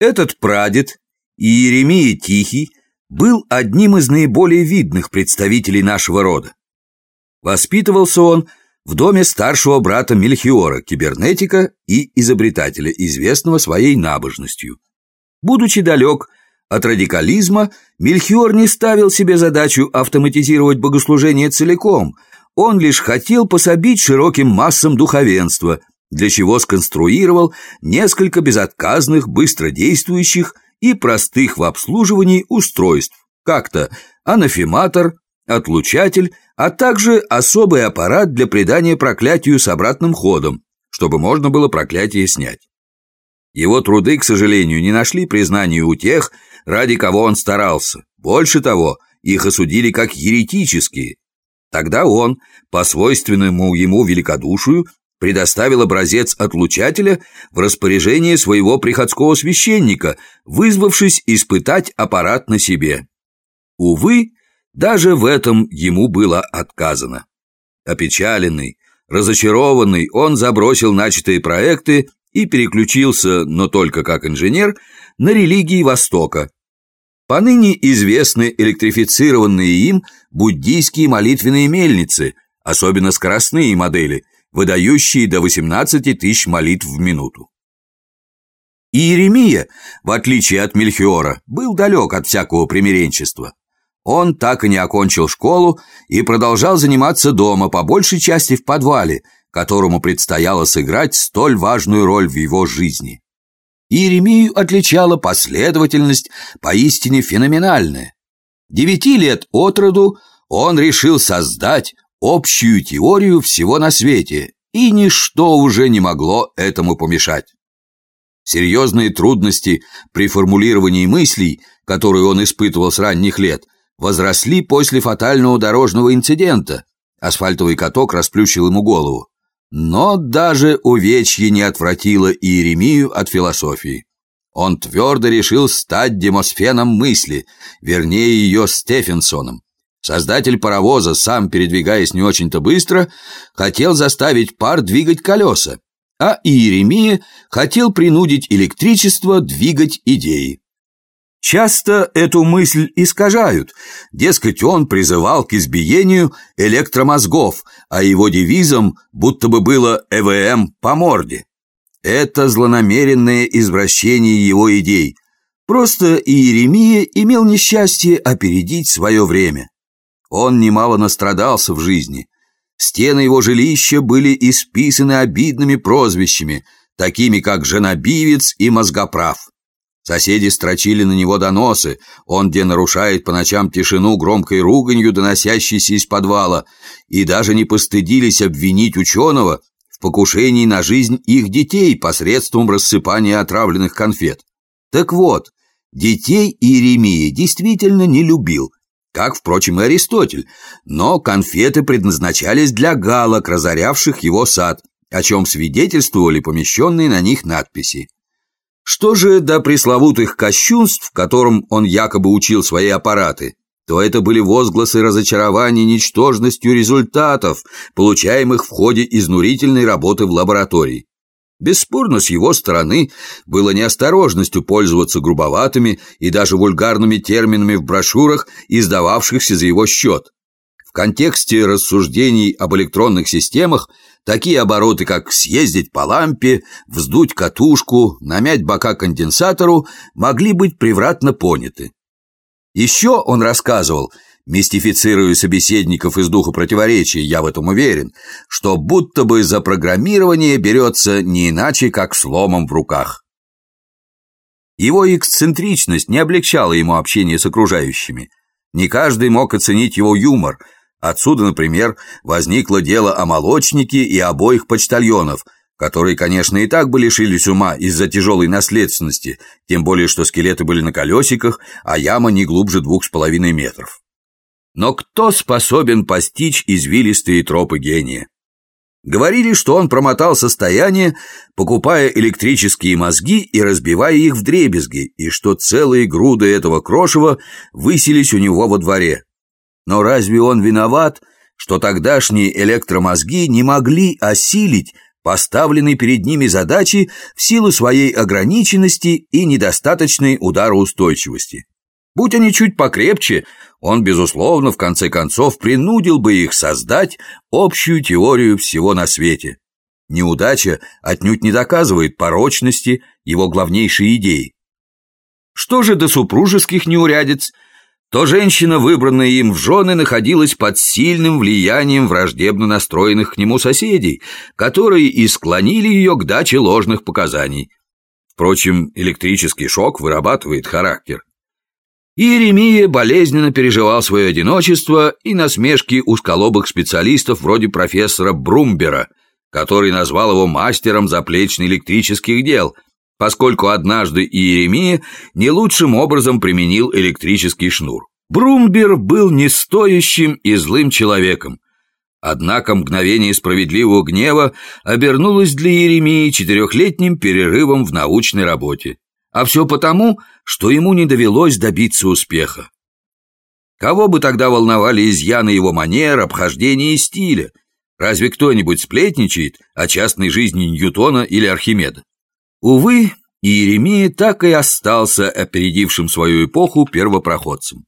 Этот прадед, Иеремия Тихий, был одним из наиболее видных представителей нашего рода. Воспитывался он в доме старшего брата Мельхиора, кибернетика и изобретателя, известного своей набожностью. Будучи далек от радикализма, Мельхиор не ставил себе задачу автоматизировать богослужение целиком, он лишь хотел пособить широким массам духовенства, для чего сконструировал несколько безотказных, быстродействующих и простых в обслуживании устройств, как-то анафематор, отлучатель, а также особый аппарат для придания проклятию с обратным ходом, чтобы можно было проклятие снять. Его труды, к сожалению, не нашли признания у тех, ради кого он старался. Больше того, их осудили как еретические. Тогда он, по свойственному ему великодушию, предоставил образец отлучателя в распоряжение своего приходского священника, вызвавшись испытать аппарат на себе. Увы, даже в этом ему было отказано. Опечаленный, разочарованный, он забросил начатые проекты и переключился, но только как инженер, на религии Востока. Поныне известны электрифицированные им буддийские молитвенные мельницы, особенно скоростные модели, выдающие до 18 тысяч молитв в минуту. Иеремия, в отличие от Мельхиора, был далек от всякого примиренчества. Он так и не окончил школу и продолжал заниматься дома, по большей части в подвале, которому предстояло сыграть столь важную роль в его жизни. Иеремию отличала последовательность поистине феноменальная. Девяти лет от роду он решил создать общую теорию всего на свете, и ничто уже не могло этому помешать. Серьезные трудности при формулировании мыслей, которые он испытывал с ранних лет – возросли после фатального дорожного инцидента. Асфальтовый каток расплющил ему голову. Но даже увечье не отвратило Иеремию от философии. Он твердо решил стать демосфеном мысли, вернее ее Стефенсоном. Создатель паровоза, сам передвигаясь не очень-то быстро, хотел заставить пар двигать колеса, а Иеремия хотел принудить электричество двигать идеи. Часто эту мысль искажают. Дескать, он призывал к избиению электромозгов, а его девизом будто бы было «ЭВМ по морде». Это злонамеренное извращение его идей. Просто Иеремия имел несчастье опередить свое время. Он немало настрадался в жизни. Стены его жилища были исписаны обидными прозвищами, такими как «женобивец» и «мозгоправ». Соседи строчили на него доносы, он где нарушает по ночам тишину громкой руганью, доносящейся из подвала, и даже не постыдились обвинить ученого в покушении на жизнь их детей посредством рассыпания отравленных конфет. Так вот, детей Иеремия действительно не любил, как, впрочем, и Аристотель, но конфеты предназначались для галок, разорявших его сад, о чем свидетельствовали помещенные на них надписи. Что же до пресловутых кощунств, которым он якобы учил свои аппараты, то это были возгласы разочарования ничтожностью результатов, получаемых в ходе изнурительной работы в лаборатории. Бесспорно, с его стороны было неосторожностью пользоваться грубоватыми и даже вульгарными терминами в брошюрах, издававшихся за его счет. В контексте рассуждений об электронных системах такие обороты, как съездить по лампе, вздуть катушку, намять бока конденсатору, могли быть превратно поняты. Еще он рассказывал, мистифицируя собеседников из духа противоречия, я в этом уверен, что будто бы за программирование берется не иначе, как сломом в руках. Его эксцентричность не облегчала ему общение с окружающими. Не каждый мог оценить его юмор – Отсюда, например, возникло дело о молочнике и обоих почтальонов, которые, конечно, и так бы лишились ума из-за тяжелой наследственности, тем более, что скелеты были на колесиках, а яма не глубже двух с половиной метров. Но кто способен постичь извилистые тропы гения? Говорили, что он промотал состояние, покупая электрические мозги и разбивая их в дребезги, и что целые груды этого крошева высились у него во дворе. Но разве он виноват, что тогдашние электромозги не могли осилить поставленной перед ними задачи в силу своей ограниченности и недостаточной удароустойчивости. Будь они чуть покрепче, он, безусловно, в конце концов принудил бы их создать общую теорию всего на свете. Неудача отнюдь не доказывает порочности его главнейшей идеи. Что же до супружеских неурядиц, то женщина, выбранная им в жены, находилась под сильным влиянием враждебно настроенных к нему соседей, которые и склонили ее к даче ложных показаний. Впрочем, электрический шок вырабатывает характер. Иеремия болезненно переживал свое одиночество и насмешки узколобых специалистов вроде профессора Брумбера, который назвал его мастером заплечно-электрических дел, поскольку однажды Иеремия не лучшим образом применил электрический шнур. Брумбер был нестоящим и злым человеком. Однако мгновение справедливого гнева обернулось для Иеремии четырехлетним перерывом в научной работе. А все потому, что ему не довелось добиться успеха. Кого бы тогда волновали изъяны его манер, обхождения и стиля – Разве кто-нибудь сплетничает о частной жизни Ньютона или Архимеда? Увы, Иеремия так и остался опередившим свою эпоху первопроходцем.